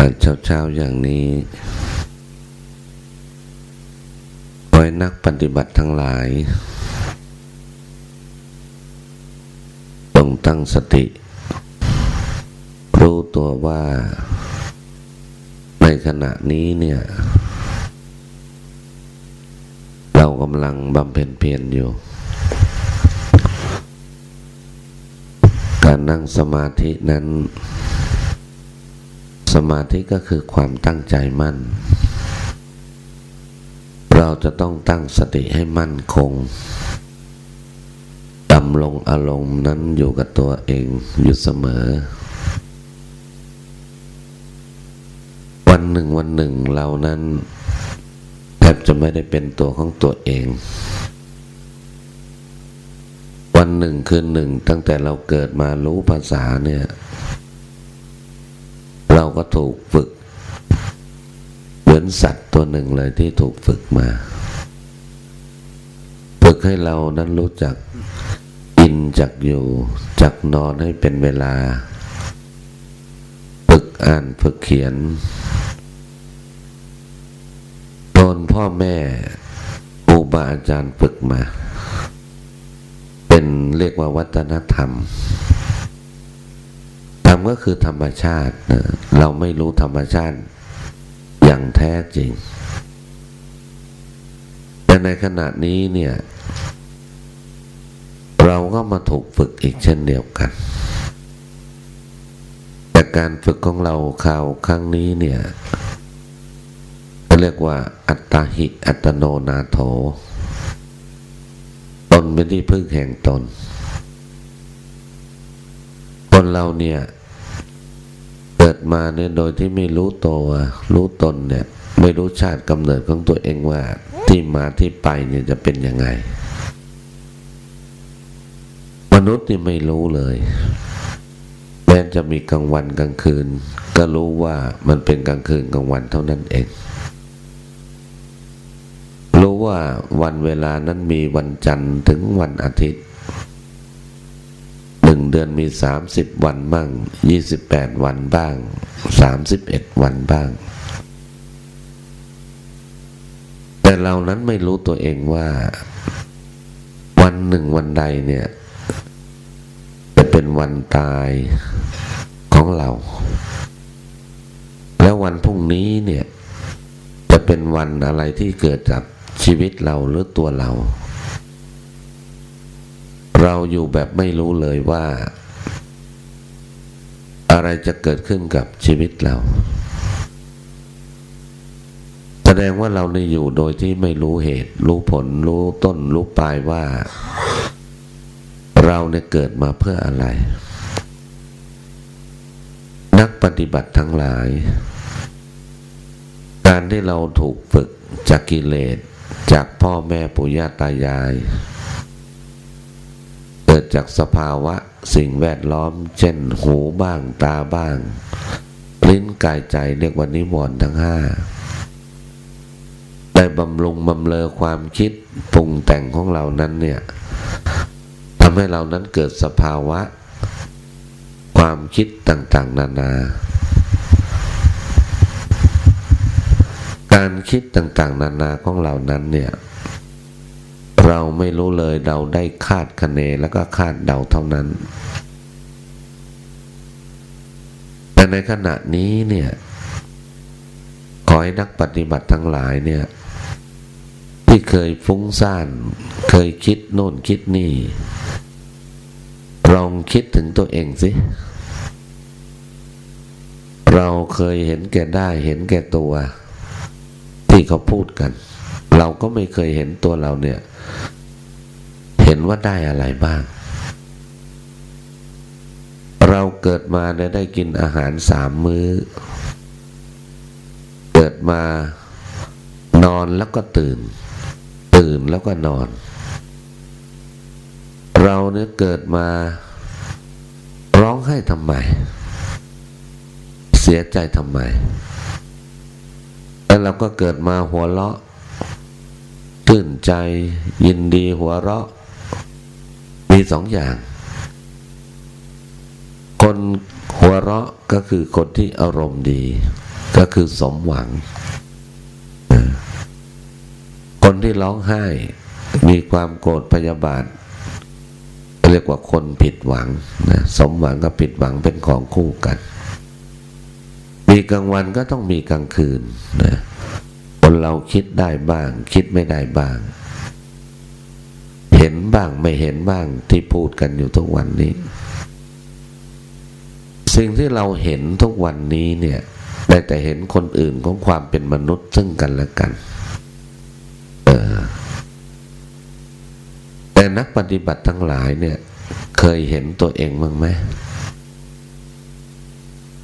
อ่านเช้าๆอย่างนี้ขอให้นักปฏิบัติทั้งหลายต้องตั้งสติ รู้ตัวว่า ในขณะนี้เนี่ย เรากำลังบำเพ็ญเพียรอยู่ การนั่งสมาธินั้น สมาธิก็คือความตั้งใจมั่น เราจะต้องตั้งสติให้มั่นคงดำลงอารมณ์นั้นอยู่กับตัวเองอยู่เสมอ วันหนึ่งวันหนึ่งเรานั้นแทบจะไม่ได้เป็นตัวของตัวเอง วันหนึ่งคืนหนึ่งตั้งแต่เราเกิดมารู้ภาษาเนี่ย เราก็ถูกฝึก เหมือนสัตว์ตัวหนึ่งเลยที่ถูกฝึกมา ฝึกให้เรานั้นรู้จักกินจักอยู่ จักนอนให้เป็นเวลา ฝึกอ่านฝึกเขียนโดนพ่อแม่ครูบาอาจารย์ฝึกมา เป็นเรียกว่าวัฒนธรรม รมก็คือธรรมชาตินะเราไม่รู้ธรรมชาติอย่างแท้จริง แต่ในขณะนี้เนี่ย เราก็มาถูกฝึกอีกเช่นเดียวกัน แต่การฝึกของเราข่าวครั้งนี้เนี่ยเรียกว่า อัตตาหิอัตโนนาโถ ตนเป็นที่พึ่งแห่งตนคนเราเนี่ย มาเนี่ยโดยที่ไม่รู้ตัวรู้ตนเนี่ยไม่รู้ชาติกำเนิดของตัวเองว่าที่มาที่ไปเนี่ยจะเป็นยังไง มนุษย์นี่ไม่รู้เลยแม้จะมีกลางวันกลางคืน ก็รู้ว่ามันเป็นกลางคืนกลางวันเท่านั้นเอง รู้ว่าวันเวลานั้นมีวันจันทร์ถึงวันอาทิตย์ หนึ่งเดือนมีสามสิบวันบ้างยี่สิบแปดวันบ้างสามสิบเอ็ดวันบ้าง แต่เรานั้นไม่รู้ตัวเองว่า วันหนึ่งวันใดเนี่ย จะเป็นวันตายของเรา แล้ววันพรุ่งนี้เนี่ย จะเป็นวันอะไรที่เกิดจากชีวิตเราหรือตัวเรา เราอยู่แบบไม่รู้เลยว่า อะไรจะเกิดขึ้นกับชีวิตเรา แสดงว่าเราในอยู่โดยที่ไม่รู้เหตุ รู้ผล รู้ต้น รู้ปลายว่า เราเนี่ยเกิดมาเพื่ออะไร นักปฏิบัติทั้งหลาย การที่เราถูกฝึกจากกิเลสจากพ่อแม่ปู่ย่าตายาย เกิดจากสภาวะสิ่งแวดล้อม เช่น หูบ้างตาบ้าง ลิ้นกายใจเรียกว่านิวรณ์ทั้งห้าได้บำรุงบำเลอความคิดปรุงแต่งของเรานั้นเนี่ยทำให้เรานั้นเกิดสภาวะ ความคิดต่างๆ นานา การคิดต่างๆ นานาของเรานั้นเนี่ย เราไม่รู้เลยเราได้คาดคะเนแล้วก็คาดเดาเท่านั้น แต่ในขณะนี้เนี่ยขอให้นักปฏิบัติทั้งหลายเนี่ย ที่เคยฟุ้งซ่าน เคยคิดโน่นคิดนี่ ลองคิดถึงตัวเองสิเราเคยเห็นแก่ได้เห็นแก่ตัว ที่เขาพูดกัน เราก็ไม่เคยเห็นตัวเราเนี่ย เห็นว่าได้อะไรบ้าง เราเกิดมาเนี่ยได้กินอาหารสามมื้อ เกิดมานอนแล้วก็ตื่น ตื่นแล้วก็นอน เราเนี่ยเกิดมาร้องไห้ทำไม เสียใจทำไม แล้วเราก็เกิดมาหัวเราะตื่นใจยินดีหัวเราะ มีสองอย่าง คนหัวเราะก็คือคนที่อารมณ์ดี ก็คือสมหวัง คนที่ร้องไห้ มีความโกรธพยาบาท เรียกว่าคนผิดหวังนะสมหวังกับผิดหวังเป็นของคู่กัน มีกลางวันก็ต้องมีกลางคืนนะคนเราคิดได้บ้าง คิดไม่ได้บ้าง เห็นบ้างไม่เห็นบ้างที่พูดกันอยู่ทุกวันนี้ สิ่งที่เราเห็นทุกวันนี้เนี่ยได้แต่เห็นคนอื่นของความเป็นมนุษย์ซึ่งกันและกันเออแต่นักปฏิบัติทั้งหลายเนี่ย เคยเห็นตัวเองบ้างไหม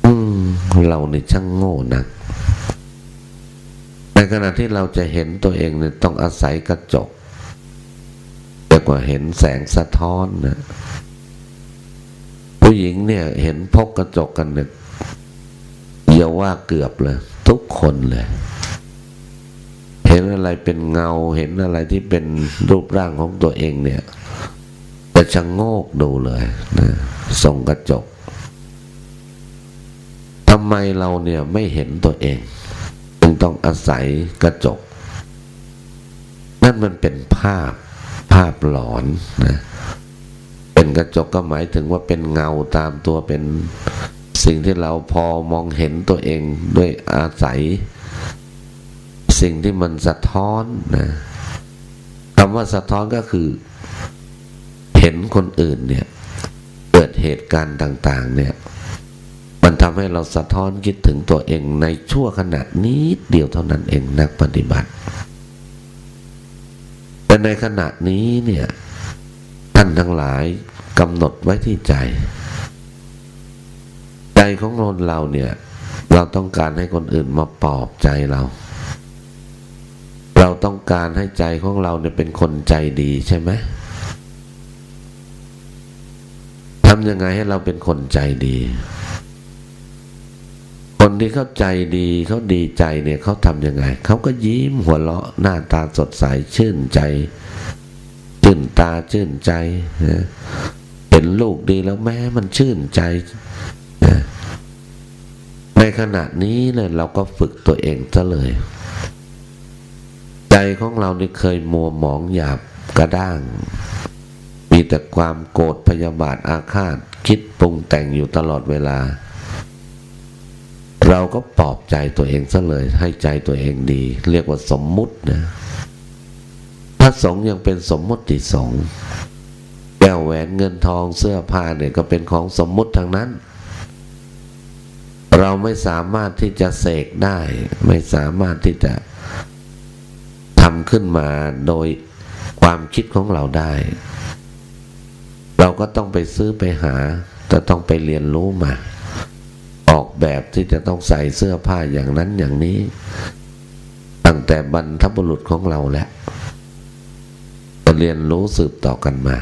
อืมเราเนี่ช่างโง่นักในขณะที่เราจะเห็นตัวเองเนี่ยต้องอาศัยกระจก เรียกว่าเห็นแสงสะท้อนนะผู้หญิงเนี่ยเห็นพกกระจกกันเนี่ยอย่าว่าเกือบเลย ทุกคนเลย เห็นอะไรเป็นเงาเห็นอะไรที่เป็นรูปร่างของตัวเองเนี่ยจะชะงโงกดูเลยนะส่งกระจกทำไมเราเนี่ยไม่เห็นตัวเองจึงต้องอาศัยกระจก นั่นมันเป็นภาพ ภาพหลอนนะเป็นกระจกก็หมายถึงว่าเป็นเงาตามตัวเป็นสิ่งที่เราพอมองเห็นตัวเองด้วยอาศัย สิ่งที่มันสะท้อนนะคำว่าสะท้อนก็คือ เห็นคนอื่นเนี่ยเกิดเหตุการณ์ต่าง ๆ เนี่ย มันทำให้เราสะท้อนคิดถึงตัวเองในชั่วขณะนิดเดียวเท่านั้นเองนักปฏิบัติ แต่ในขณะนี้เนี่ยท่านทั้งหลายกำหนดไว้ที่ใจ ใจของคนเราเนี่ย เราต้องการให้คนอื่นมาปลอบใจเรา เราต้องการให้ใจของเราเนี่ยเป็นคนใจดีใช่ไหมทำยังไงให้เราเป็นคนใจดี คนที่เขาใจดีเขาดีใจเนี่ยเขาทำยังไงเขาก็ยิ้มหัวเราะหน้าตาสดใสชื่นใจชื่นตาชื่นใจเห็นลูกดีแล้วแม้มันชื่นใจในขณะนี้เนี่ยเราก็ฝึกตัวเองซะเลย ใจของเราเนี่เคยมัวหมองหยาบกระด้าง มีแต่ความโกรธพยาบาทอาฆาตคิดปรุงแต่งอยู่ตลอดเวลา เราก็ปลอบใจตัวเองซะเลย ให้ใจตัวเองดี เรียกว่าสมมุตินะพระสงฆ์ยังเป็นสมมติสงฆ์แก้วแหวนเงินทองเสื้อผ้าเนี่ยก็เป็นของสมมุติทางนั้น เราไม่สามารถที่จะเสกได้ ไม่สามารถที่จะทำขึ้นมาโดยความคิดของเราได้ เราก็ต้องไปซื้อไปหาจะต้องไปเรียนรู้มา ออกแบบที่จะต้องใส่เสื้อผ้าอย่างนั้นอย่างนี้ ตั้งแต่บรรทบุรุษของเราแหละเรียนรู้สืบต่อกันมา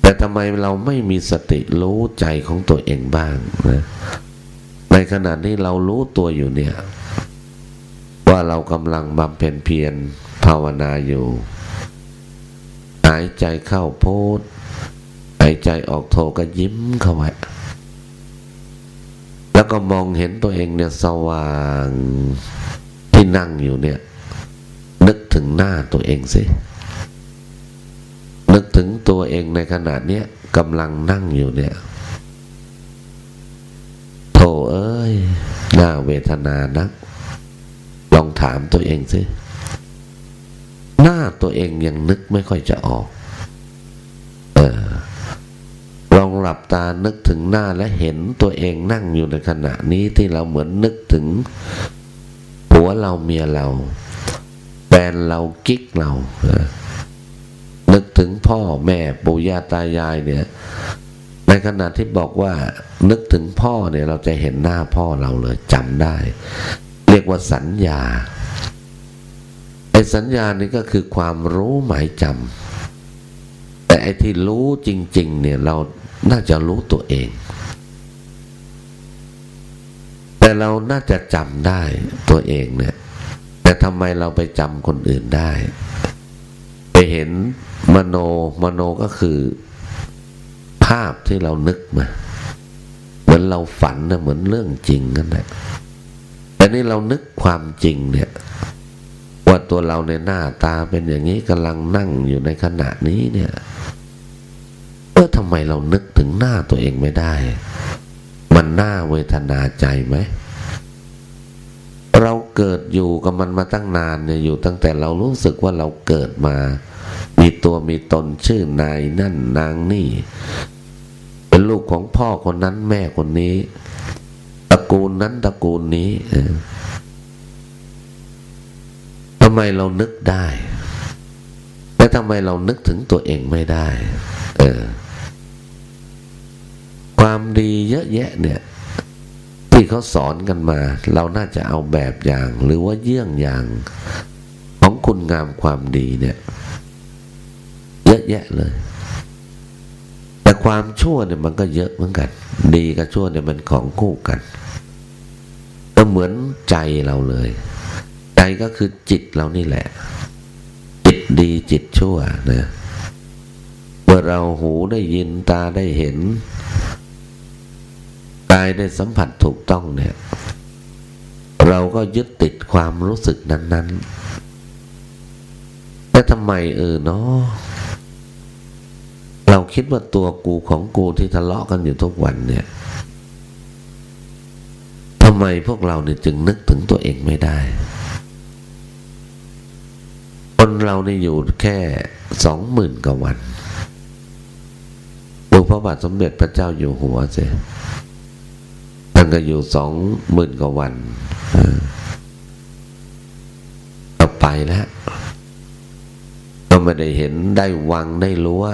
แต่ทำไมเราไม่มีสติรู้ใจของตัวเองบ้างนะในขณะที่เรารู้ตัวอยู่เนี่ย ว่าเรากำลังบำเพ็ญเพียรภาวนาอยู่หายใจเข้าโพดหายใจออกโทก็ยิ้มเข้าไว้ แล้วก็มองเห็นตัวเองเนี่ยสว่างที่นั่งอยู่เนี่ย นึกถึงหน้าตัวเองสิ นึกถึงตัวเองในขณะเนี้ยกำลังนั่งอยู่เนี่ยโธ่เอ้ยน่าเวทนานัก ลองถามตัวเองสิ หน้าตัวเองยังนึกไม่ค่อยจะออก เออลอง หลับตานึกถึงหน้าและเห็นตัวเองนั่งอยู่ในขณะนี้ที่เราเหมือนนึกถึงผัวเราเมียเราแฟนเรากิ๊กเรานึกถึงพ่อแม่ปู่ย่าตายายเนี่ย ในขณะที่บอกว่า นึกถึงพ่อเนี่ยเราจะเห็นหน้าพ่อเราเลยจำได้ เรียกว่าสัญญาไอ้สัญญานี่ก็คือความรู้หมายจำแต่ไอ้ที่รู้จริง ๆ เนี่ยเรา น่าจะรู้ตัวเอง แต่เราน่าจะจำได้ตัวเองเนี่ย แต่ทำไมเราไปจำคนอื่นได้ ไปเห็นมโนมโนก็คือ ภาพที่เรานึกมาเหมือนเราฝันนะเหมือนเรื่องจริงนั่นแหละแต่นี่เรานึกความจริงเนี่ยว่าตัวเราในหน้าตาเป็นอย่างนี้กำลังนั่งอยู่ในขณะนี้เนี่ยำไมเรานึกถึงหน้าตัวเองไม่ได้ มันน่าเวทนาใจไหม เราเกิดอยู่กับมันมาตั้งนานเนี่ยอยู่ตั้งแต่เรารู้สึกว่าเราเกิดมา มีตัวมีตนชื่อนายนั่นนางนี่ เป็นลูกของพ่อคนนั้นแม่คนนี้ ตระกูลนั้นตระกูลนี้ทำไมเรานึกได้ และทำไมเรานึกถึงตัวเองไม่ได้ เออ ความดีเยอะแยะเนี่ยที่เขาสอนกันมา เราน่าจะเอาแบบอย่าง หรือว่าเยี่ยงอย่างของคุณงามความดีเนี่ย เยอะแยะเลย แต่ความชั่วเนี่ยมันก็เยอะเหมือนกัน ดีกับชั่วเนี่ยมันของคู่กันก็เหมือนใจเราเลย ใจก็คือจิตเรานี่แหละ จิตดีจิตชั่วนะเมื่อเราหูได้ยินตาได้เห็น กายได้สัมผัสถูกต้องเนี่ย เราก็ยึดติดความรู้สึกนั้นๆแต่ทำไมเออเนาะเราคิดว่าตัวกูของกูที่ทะเลาะกันอยู่ทุกวันเนี่ยทำไมพวกเราเนี่ยจึงนึกถึงตัวเองไม่ได้ คนเราเนี่ยอยู่แค่สองหมื่นกว่าวันดูพระบาทสมเด็จพระเจ้าอยู่หัวเสีย ก็อยู่สองหมื่นกว่าวันก็ไปแล้ว ก็ไม่ได้เห็นได้วังได้รั้ว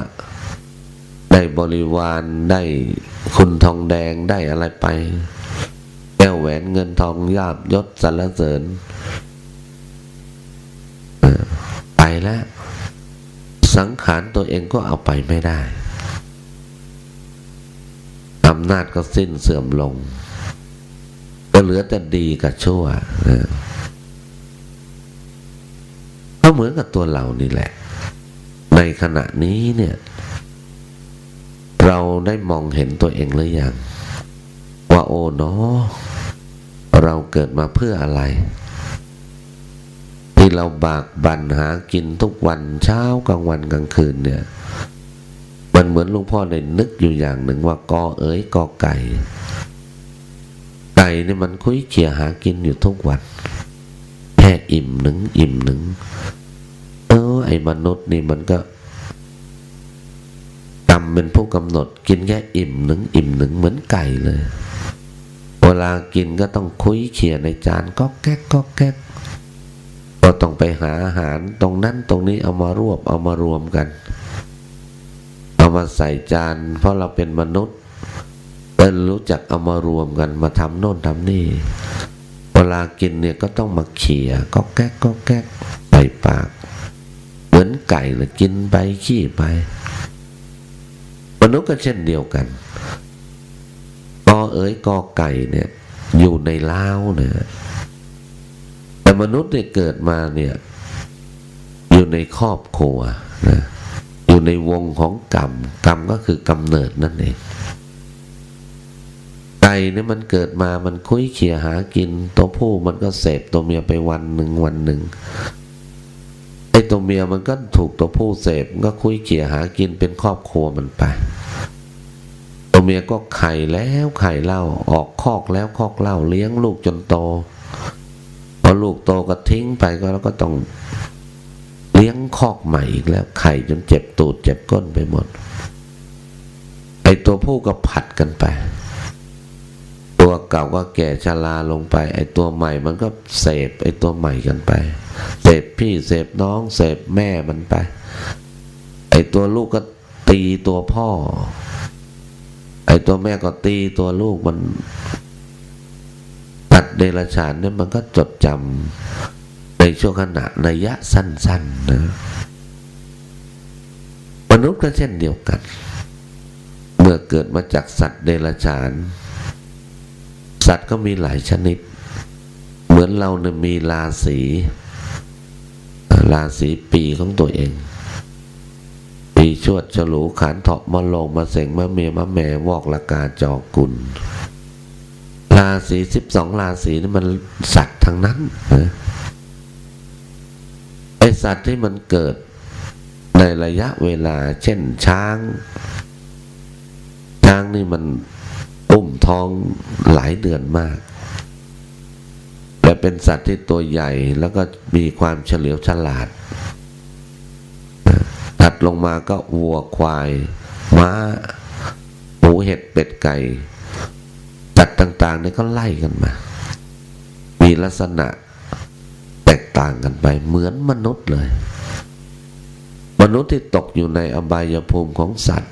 ได้บริวารได้คุณทองแดงได้อะไรไป แก้วแหวนเงินทองยาบยศสรรเสริญไปแล้ว สังขารตัวเองก็เอาไปไม่ได้อำนาจก็สิ้นเสื่อมลง เหลือแต่ดีกับชั่วก็เหมือนกับตัวเรานี่แหละ ในขณะนี้เนี่ย เราได้มองเห็นตัวเองหรือยังว่าโอ้เนาะเราเกิดมาเพื่ออะไร ที่เราบากบั่นหากินทุกวันเช้ากลางวันกลางคืนเนี่ย มันเหมือนลุงพ่อได้นึกอยู่อย่างหนึ่งว่ากอเอ๋ยกอไก่ ไก่นี่มันคุยเขี่ยหากินอยู่ทุกวัน แค่อิ่มหนึ่งอิ่มหนึ่งเออไอ้มนุษย์นี่มันก็กรรมเป็นผู้กำหนด กินแค่อิ่มหนึ่งอิ่มหนึ่งเหมือนไก่เลย เวลากินก็ต้องคุยเขี่ยในจานก็แก๊กก็แก๊กก็ต้องไปหาอาหารตรงนั้นตรงนี้เอามารวบเอามารวมกัน เอามาใส่จาน เพราะเราเป็นมนุษย์ ก็รู้จักเอามารวมกันมาทำโน่นทำนี่ เวลากินเนี่ยก็ต้องมาเขี่ยก็แก๊กก็แก๊กใส่ปาก เหมือนไก่เลยกินไปขี้ไป มนุษย์ก็เช่นเดียวกันกอเอ๋ยกอไก่เนี่ย อยู่ในเล้าเนี่ยแต่มนุษย์เนี่ยเกิดมาเนี่ย อยู่ในครอบครัวนะอยู่ในวงของกรรม กรรมก็คือกำเนิดนั่นเอง ไก่เนี่ยมันเกิดมามันคุยเขี่ยหากิน ตัวผู้มันก็เสพตัวเมียไปวันหนึ่งวันหนึ่งไอ้ตัวเมียมันก็ถูกตัวผู้เสพก็คุยเขี่ยหากินเป็นครอบครัวมันไปตัวเมียก็ไข่แล้วไข่เล่าออกคอกแล้วคอกเล่าเลี้ยงลูกจนโตพอลูกโตก็ทิ้งไปก็แล้วก็ต้องเลี้ยงคอกใหม่อีกแล้วไข่จนเจ็บตูดเจ็บก้นไปหมดไอ้ตัวผู้ก็ผัดกันไป ตัวเก่าก็แก่ชราลงไป ไอ้ตัวใหม่มันก็เสพไอ้ตัวใหม่กันไปเสพพี่เสพน้องเสพแม่มันไป ไอ้ตัวลูกก็ตีตัวพ่อ ไอ้ตัวแม่ก็ตีตัวลูกมันตัดเดรัจฉานเนี่ยมันก็จดจำในช่วงขณะระยะสั้นๆนะมนุษย์ก็เช่นเดียวกัน เมื่อเกิดมาจากสัตว์เดรัจฉาน สัตว์ก็มีหลายชนิด เหมือนเราเนี่ยมีราศีราศีปีของตัวเอง ปีชวดฉลูขานเถาะมะลงมาเสงมะเมียมะแม่วอกละกาจอกุลราศีสิบสองราศีนี่มันสัตว์ทั้งนั้นนะไอสัตว์ที่มันเกิดในระยะเวลา เช่นช้าง ช้างนี่มัน อุ้มท้องหลายเดือนมาก แต่เป็นสัตว์ที่ตัวใหญ่แล้วก็มีความเฉลียวฉลาดถัดลงมาก็วัวควาย ม้าหมูเห็ดเป็ดไก่สัตว์ต่างๆนี่ก็ไล่กันมา มีลักษณะแตกต่างกันไป เหมือนมนุษย์เลย มนุษย์ที่ตกอยู่ในอบายภูมิของสัตว์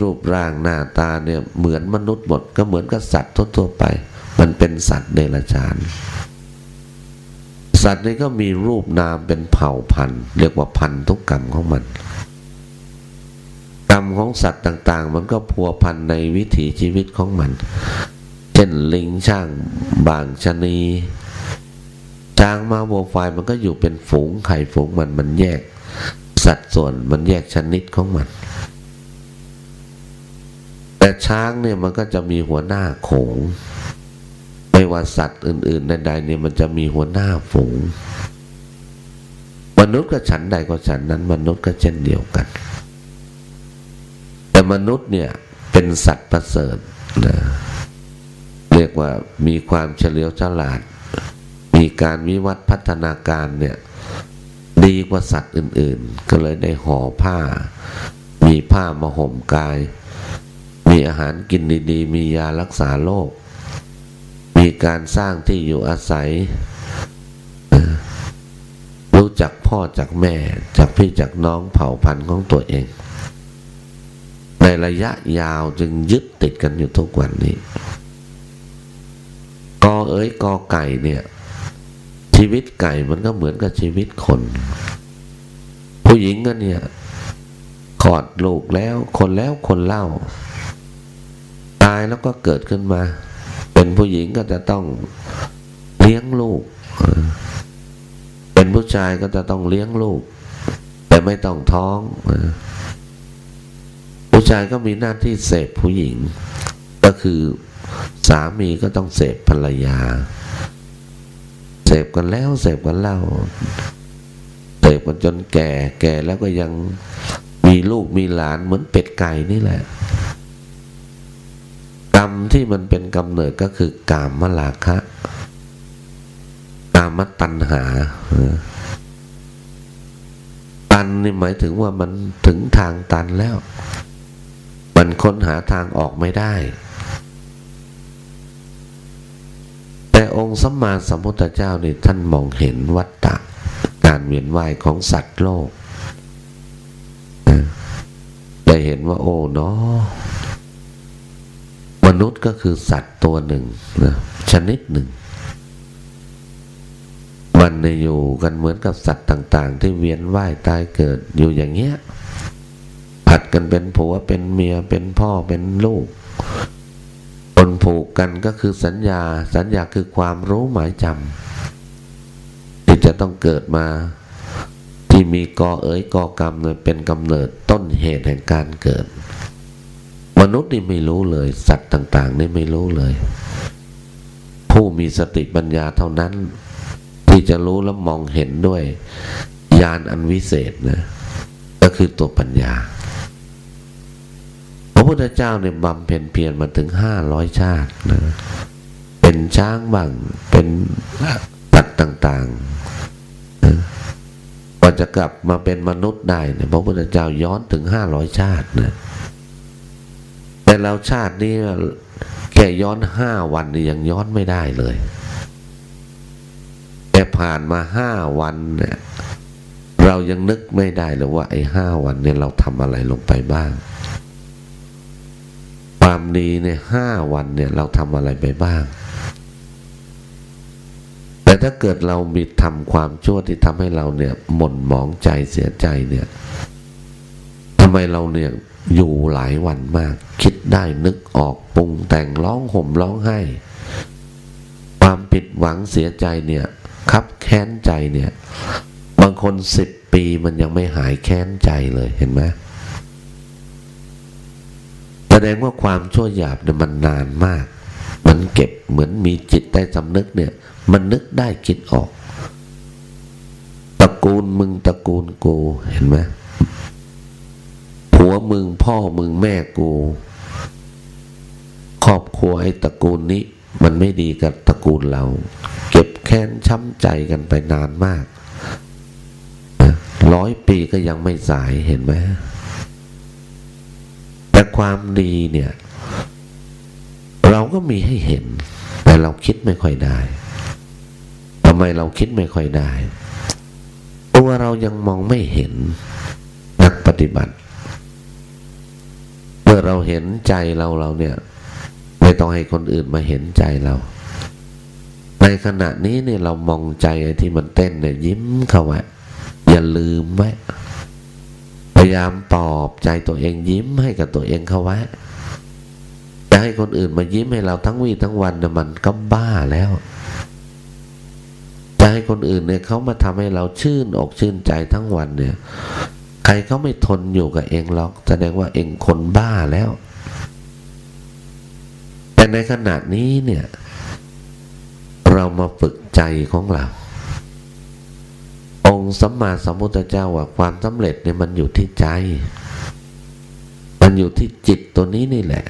รูปร่างหน้าตาเนี่ยเหมือนมนุษย์หมดก็เหมือนกับสัตว์ทั่วไป มันเป็นสัตว์เดรัจฉาน สัตว์นี่ก็มีรูปนามเป็นเผ่าพันธุ์ เรียกว่าพันธุกกรรมของมัน กรรมของสัตว์ต่าง ๆ มันก็พัวพันในวิถีชีวิตของมัน เช่นลิงช่างบางชนีช้างมาวัวควายมันก็อยู่เป็นฝูงไข่ฝูงมันมันแยก สัดส่วนมันแยกชนิดของมัน แต่ช้างเนี่ยมันก็จะมีหัวหน้าโขงไม่ว่าสัตว์อื่น ๆ ใดๆเนี่ยมันจะมีหัวหน้าฝูง มนุษย์ก็ฉันใดก็ฉันนั้น มนุษย์ก็เช่นเดียวกัน แต่มนุษย์เนี่ยเป็นสัตว์ประเสริฐนะเรียกว่ามีความเฉลียวฉลาด มีการวิวัฒน์พัฒนาการเนี่ยดีกว่าสัตว์อื่น ๆ ก็เลยได้ห่อผ้า มีผ้ามาห่มกาย มีอาหารกินดีๆ มียารักษาโรค มีการสร้างที่อยู่อาศัย รู้จักพ่อจากแม่จากพี่จากน้องเผ่าพันธุ์ของตัวเอง ในระยะยาวจึงยึดติดกันอยู่ทุกวันนี้ กอเอ้ยกอไก่เนี่ย ชีวิตไก่มันก็เหมือนกับชีวิตคน ผู้หญิงก็เนี่ยขอดลูกแล้วคนแล้วคนเล่าายแล้วก็เกิดขึ้นมา เป็นผู้หญิงก็จะต้องเลี้ยงลูก เป็นผู้ชายก็จะต้องเลี้ยงลูก แต่ไม่ต้องท้อง ผู้ชายก็มีหน้าที่เสพผู้หญิง ก็คือสามีก็ต้องเสพภรรยา เสพกันแล้วเสพกันเล่าเสพกันจนแก่แก่แล้วก็ยังมีลูกมีหลานเหมือนเป็ดไก่นี่แหละ รรมที่มันเป็นกำเนิดก็คือกามมลาคะ กามตัณหา ตันนี่หมายถึงว่ามันถึงทางตันแล้ว มันค้นหาทางออกไม่ได้ แต่องค์สัมมาสัมพุทธเจ้านี่ท่านมองเห็นวัฏฏะการเวียนว่ายของสัตว์โลกได้เห็นว่าโอ้เนาะ นุษย์ก็คือสัตว์ตัวหนึ่งนะชนิดหนึ่ง มันในอยู่กันเหมือนกับสัตว์ต่าง ๆ ที่เวียนว่ายตายเกิดอยู่อย่างเงี้ยผัดกันเป็นผัวเป็นเมียเป็นพ่อเป็นลูกคนผูกกันก็คือสัญญา สัญญาคือความรู้หมายจำที่จะต้องเกิดมาที่มีกอเอ๋ยกอกรรมเนี่ยเป็นกำเนิดต้นเหตุแห่งการเกิด มนุษย์นี่ไม่รู้เลย สัตว์ต่าง ๆ นี่ไม่รู้เลย ผู้มีสติปัญญาเท่านั้น ที่จะรู้และมองเห็นด้วยญาณอันวิเศษนะ ก็คือตัวปัญญา พระพุทธเจ้าเนี่ยบำเพ็ญเพียรมาถึงห้าร้อยชาตินะเป็นช้างบ้างเป็นสัตว์ต่างๆนะกว่าจะกลับมาเป็นมนุษย์ได้เนี่ยพระพุทธเจ้าย้อนถึงห้าร้อยชาตินะ แต่เราชาตินี้แค่ย้อนห้าวันนี่ยังย้อนไม่ได้เลยแต่ผ่านมาห้าวันเนี่ยเรายังนึกไม่ได้เลยว่าไอ้ห้าวันเนี่ยเราทำอะไรลงไปบ้าง ความดีเนี่ยห้าวันเนี่ยเราทำอะไรไปบ้าง แต่ถ้าเกิดเรามีทำความชั่วที่ทำให้เราเนี่ยหม่นหมองใจเสียใจเนี่ยทำไมเราเนี่ย อยู่หลายวันมาก คิดได้นึกออกปรุงแต่งร้องห่มร้องไห้ ความผิดหวังเสียใจเนี่ยครับแค้นใจเนี่ย บางคนสิบปีมันยังไม่หายแค้นใจเลยเห็นไหมแสดงว่าความชั่วหยาบเนี่ยมันนานมาก มันเก็บเหมือนมีจิตใต้สำนึกเนี่ย มันนึกได้คิดออก ตระกูลมึงตระกูลกูเห็นไหม วมึงพ่อมึงแม่กูครอบครัวไอ้ตระกูลนี้ มันไม่ดีกับตระกูลเรา เก็บแค้นช้ำใจกันไปนานมากร้อยปีก็ยังไม่สายเห็นไหมแต่ความดีเนี่ย เราก็มีให้เห็น แต่เราคิดไม่ค่อยได้ทำไมเราคิดไม่ค่อยได้ ตัวเรายังมองไม่เห็นนักปฏิบัติ มื่อเราเห็นใจเราเราเนี่ย ไม่ต้องให้คนอื่นมาเห็นใจเรา ในขณะนี้เนี่ยเรามองใจที่มันเต้นเนี่ยยิ้มเข้าไว้อย่าลืมไว้พยายามปลอบใจตัวเองยิ้มให้กับตัวเองเข้าไว้จะให้คนอื่นมายิ้มให้เราทั้งวีทั้งวันเนี่ยมันก็บ้าแล้วจะให้คนอื่นเนี่ยเขามาทำให้เราชื่นอกชื่นใจทั้งวันเนี่ย ใครเขาไม่ทนอยู่กับเองหรอก แสดงว่าเองคนบ้าแล้ว แต่ในขณะนี้เนี่ย เรามาฝึกใจของเรา องค์สัมมาสัมพุทธเจ้าว่าความสำเร็จเนี่ยมันอยู่ที่ใจ มันอยู่ที่จิตตัวนี้นี่แหละ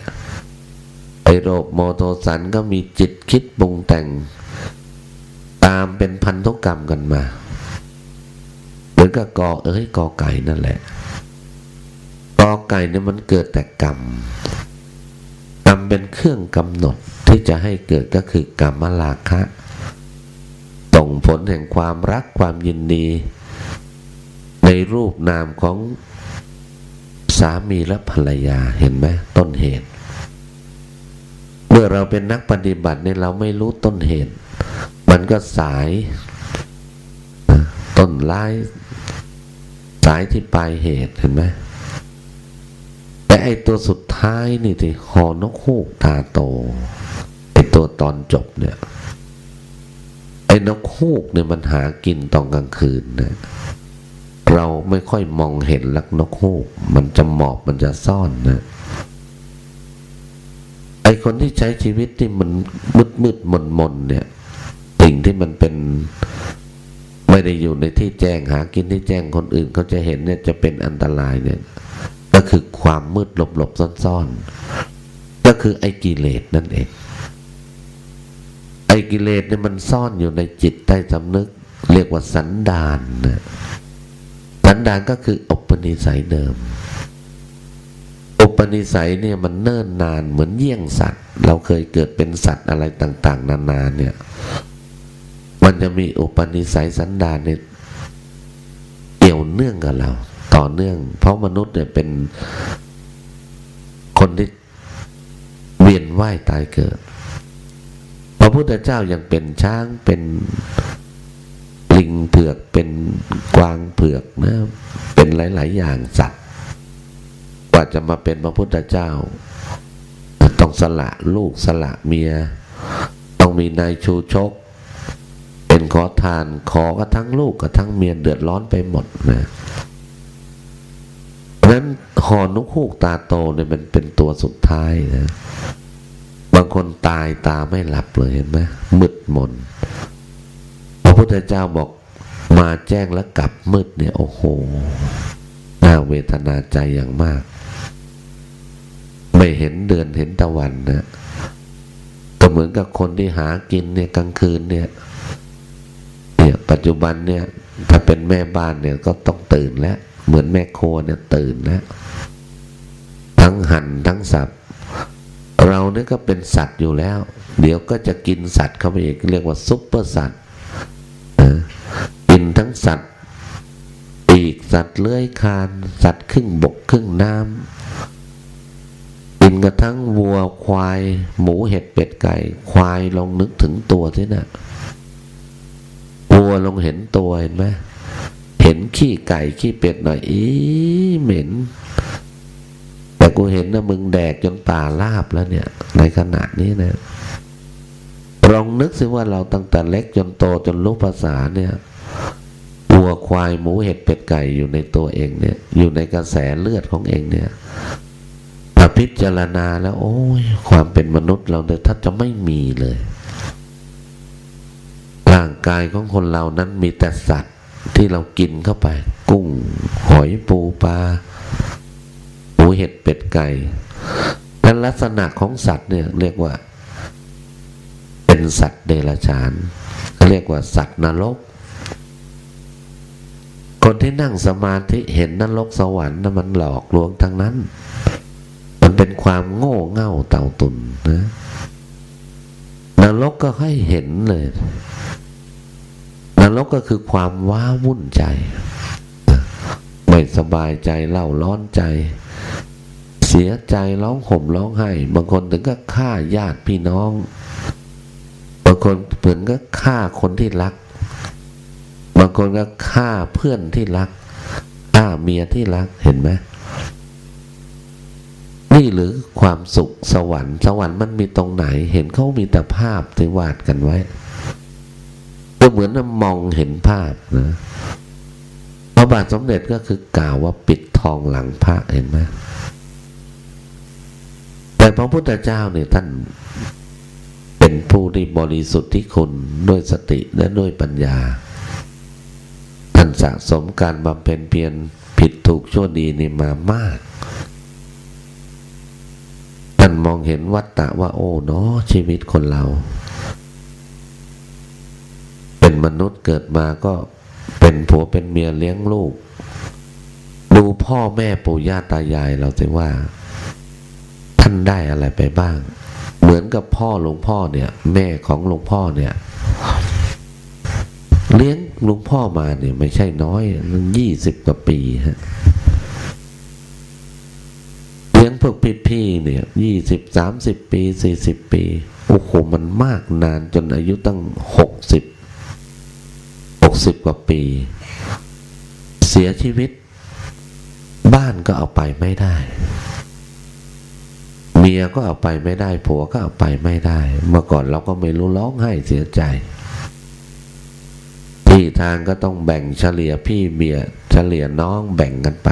ไอโรคโมโทสันก็มีจิตคิดปรุงแต่ง ตามเป็นพันธุกรรมกันมา เหมือนกับกอเอ้ยกอไก่นั่นแหละกอไก่เนี่ยมันเกิดแต่กรรมกรรมเป็นเครื่องกำหนดที่จะให้เกิดก็คือกรรมลาคะส่งผลแห่งความรักความยินดี ในรูปนามของสามีและภรรยาเห็นไหมต้นเหตุ เมื่อเราเป็นนักปฏิบัติเนี่ยเราไม่รู้ต้นเหตุ มันก็สายต้นร้ายายที่ปลายเหตุเห็นไหมแต่ไอตัวสุดท้ายนี่ที่หอนกฮูกตาโตไอตัวตอนจบเนี่ยไอ้นกฮูกเนี่ยมันหากินตอนกลางคืนนะเราไม่ค่อยมองเห็นลักนกฮูก มันจะหมอบมันจะซ่อนนะไอคนที่ใช้ชีวิตที่มันมืดมืดมนมนเนี่ยสิ่งที่มันเป็น ไม่ได้อยู่ในที่แจ้งหากินที่แจ้งคนอื่นเขาจะเห็นเนี่ยจะเป็นอันตรายเนี่ยก็คือความมืดหลบหลบซ่อนๆ ก็คือไอ้กิเลสนั่นเอง ไอ้กิเลสเนี่ยมันซ่อนอยู่ในจิตใต้สำนึก เรียกว่าสันดานนะสันดานก็คืออุปนิสัยเดิม อุปนิสัยเนี่ยมันเนิ่นนานเหมือนเยี่ยงสัตว์ เราเคยเกิดเป็นสัตว์อะไรต่าง ๆ นานาเนี่ย มันจะมีอุปนิสัยสันดานเนี่ยเกี่ยวเนื่องกับเรา ต่อเนื่อง เพราะมนุษย์เนี่ยเป็นคนที่เวียนว่ายตายเกิด พระพุทธเจ้ายังเป็นช้างเป็นลิงเผือกเป็นกวางเผือกนะเป็นหลาย ๆ อย่างสัตว์กว่าจะมาเป็นพระพุทธเจ้า ต้องสละลูกสละเมีย ต้องมีนายชูชก ขอทานขอกระทั้งลูกกระทั้งเมียเดือดร้อนไปหมดนะเพราะนั้นหอนุคูกตาโตเนี่ยมันเป็นตัวสุดท้ายนะ บางคนตายตาไม่หลับเลยเห็นไหมมืดมนพระพุทธเจ้าบอกมาแจ้งแล้วกลับมืดเนี่ยโอ้โหน่าเวทนาใจอย่างมาก ไม่เห็นเดือนเห็นตะวันนะก็เหมือนกับคนที่หากินเนี่ยกลางคืนเนี่ย เนี่ยปัจจุบันเนี่ยถ้าเป็นแม่บ้านเนี่ยก็ต้องตื่นแล้ว เหมือนแม่ครัวเนี่ยตื่นแล้ว ทั้งหั่นทั้งสับเราเนี่ยก็เป็นสัตว์อยู่แล้ว เดี๋ยวก็จะกินสัตว์เข้าไปอีกเรียกว่าซุปเปอร์สัตว์กินทั้งสัตว์ปีกสัตว์เลื้อยคลานสัตว์ครึ่งบกครึ่งน้ำกินกระทั่งวัวควาย หมูเห็ดเป็ดไก่ ควายลองนึกถึงตัวที่นะ่ะ ลองเห็นตัวเห็นไหมเห็นขี้ไก่ขี้เป็ดหน่อยอีเหม็น แต่กูเห็นนะมึงแดกจนตาลาบแล้วเนี่ย ในขณะนี้นะลองนึกสิว่าเราตั้งแต่เล็กจนโตจนรู้ภาษาเนี่ยวัวควายหมูเห็ดเป็ดไก่อยู่ในตัวเองเนี่ย อยู่ในกระแสเลือดของเองเนี่ยถ้าพิจารณาแล้ว โอ้ยความเป็นมนุษย์เราเนี่ยถ้าจะไม่มีเลย ร่างกายของคนเรานั้นมีแต่สัตว์ที่เรากินเข้าไป กุ้ง หอยปูปลาหมูเห็ดเป็ดไก่แต่ลักษณะของสัตว์เนี่ยเรียกว่า เป็นสัตว์เดรัจฉาน เรียกว่าสัตว์นรก คนที่นั่งสมาธิเห็นนรกสวรรค์นั้นมันหลอกลวงทั้งนั้น มันเป็นความโง่เง่าเต่าตุนนะนรกก็ให้เห็นเลย นรกก็คือความว้าวุ่นใจ ไม่สบายใจเล่าร้อนใจ เสียใจร้องห่มร้องไห้ บางคนถึงก็ฆ่าญาติพี่น้อง บางคนเพื่อนก็ฆ่าคนที่รัก บางคนก็ฆ่าเพื่อนที่รักฆ่าเมียที่รักเห็นไหมนี่หรือความสุขสวรรค์สวรรค์มันมีตรงไหน เห็นเขามีแต่ภาพที่วาดกันไว้ ก็เหมือนมองเห็นภาพนะพระบาทสมเด็จก็คือกล่าวว่าปิดทองหลังพระเห็นไหมแต่พระพุทธเจ้าเนี่ยท่านเป็นผู้ที่บริสุทธิ์ที่คุณด้วยสติและด้วยปัญญา ท่านสะสมการบำเพ็ญเพียรผิดถูกชั่วดีนี่มามาก ท่านมองเห็นวัตตะว่าโอ้เนาะชีวิตคนเรา มนุษย์เกิดมาก็เป็นผัวเป็นเมียเลี้ยงลูก ดูพ่อแม่ปู่ย่าตายายเราจะว่า ท่านได้อะไรไปบ้าง เหมือนกับพ่อหลวงพ่อเนี่ย แม่ของหลวงพ่อเนี่ย เลี้ยงหลวงพ่อมาเนี่ย ไม่ใช่น้อยยี่สิบกว่าปีฮะเลี้ยงพวกพี่ๆเนี่ยยี่สิบสามสิบปีสี่สิบปีโอ้โหมันมากนานจนอายุตั้งหกสิบ สิบกว่าปี เสียชีวิต บ้านก็เอาไปไม่ได้ เมียก็เอาไปไม่ได้ ผัวก็เอาไปไม่ได้ เมื่อก่อนเราก็ไม่รู้ร้องไห้เสียใจ ที่ทางก็ต้องแบ่งเฉลี่ยพี่เมียเฉลี่ยน้องแบ่งกันไป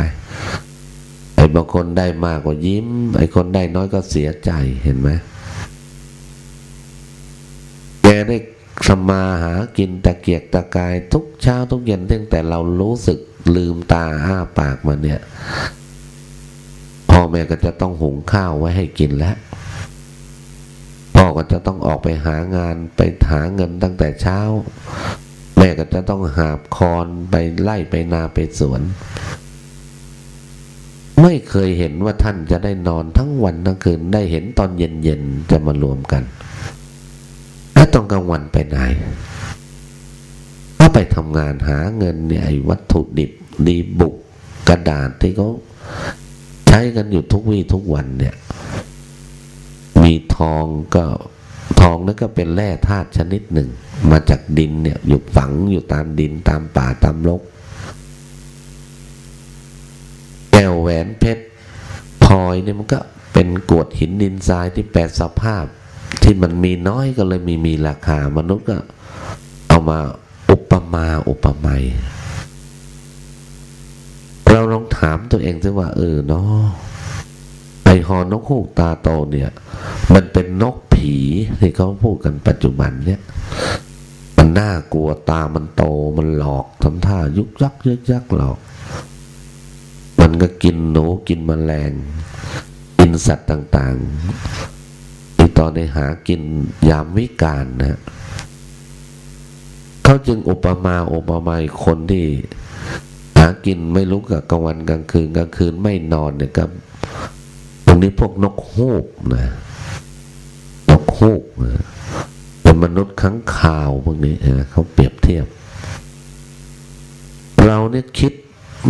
ไอ้บางคนได้มากกว่ายิ้ม ไอ้คนได้น้อยก็เสียใจเห็นไหมแกได้ สมาหากินตะเกียกตะกายทุกเช้าทุกเย็นตั้งแต่เรารู้สึกลืมตาอ้าปากมาเนี่ยพ่อแม่ก็จะต้องหุงข้าวไว้ให้กินแล้วพ่อก็จะต้องออกไปหางานไปหาเงินตั้งแต่เช้า แม่ก็จะต้องหาบคอนไปไล่ไปนาไปสวน ไม่เคยเห็นว่าท่านจะได้นอนทั้งวันทั้งคืนได้เห็นตอนเย็นๆจะมารวมกัน แล้วตอนกลางวันไปไหน ก็ไปทำงานหาเงินเนี่ยไอ้วัตถุดิบดีบุกกระดาษที่เขาใช้กันอยู่ทุกวี่ทุกวันเนี่ย มีทองก็ทองนั่นก็เป็นแร่ธาตุชนิดหนึ่ง มาจากดินเนี่ยอยู่ฝังอยู่ตามดินตามป่าตามลกแก้วแหวนเพชรพลอยเนี่ยมันก็เป็นกวดหินดินทรายที่แปดสภาพ ที่มันมีน้อยก็เลยมีมีราคามนุษย์ก็เอามาอุปมาอุปไมยเราลองถามตัวเองซิว่า เออเนาะไอหอนกฮูกตาโตเนี่ย มันเป็นนกผีที่เขาพูดกันปัจจุบันเนี่ย มันน่ากลัวตามันโตมันหลอกทำท่ายุกยักยึกยักหลอก มันก็กินหนูกินมแมลงกินสัตว์ต่าง ๆ ตอนในหากินยามวิกาลนะเขาจึงอุปมาอุปไมยคนที่หากินไม่รู้กับกลางวันกลางคืนกลางคืนไม่นอนเนี่ยครับตรงนี้พวกนกฮูกนะนกฮูกนะเป็นมนุษย์ข้างข่าวพวกนี้นะเขาเปรียบเทียบ เราเนี่ยคิด